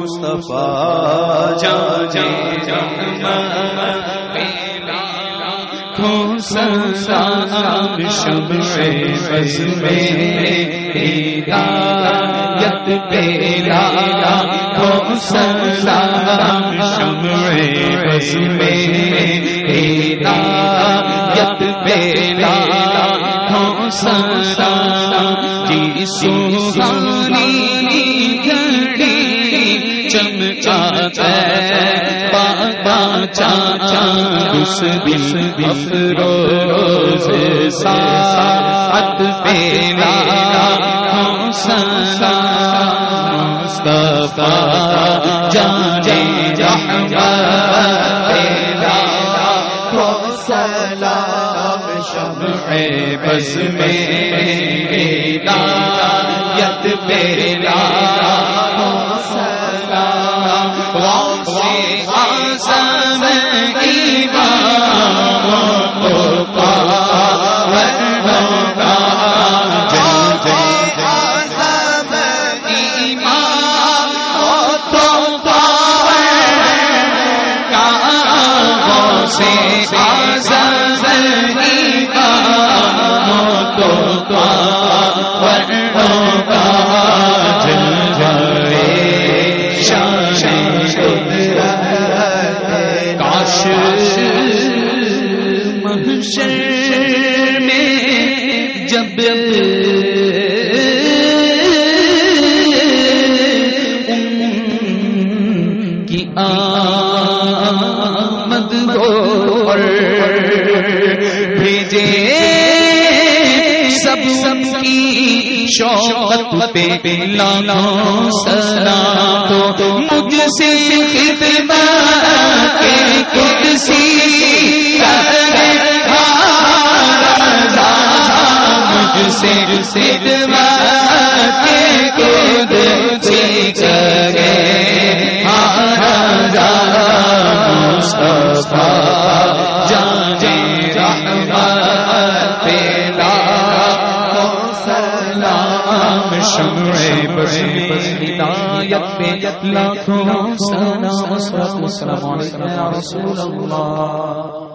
مصطفیٰ جان سلام شمع بس میں ہدایت پیرا کو سلام شمع بس میں پیرا سلام جی سوہانی گھڑی چمچا چاچا اس دل افروز سات پیرا حسنا مصطفیٰ جان رحمت پیرا سلام شمع بس میں ہدایت پیرا سے محشر میں جب ان کی آمد ہو اور بھیجے سب سب کی شوقت پہ لانا سنا تو مجھ سے خدمت کے قدسی سے خدمت کے قدسی کرے مصطفیٰ، جانے رحمت پیدا۔ سلام، شمع بس بس ہدایت پہ لاکھوں سلام السلام رسول اللہ۔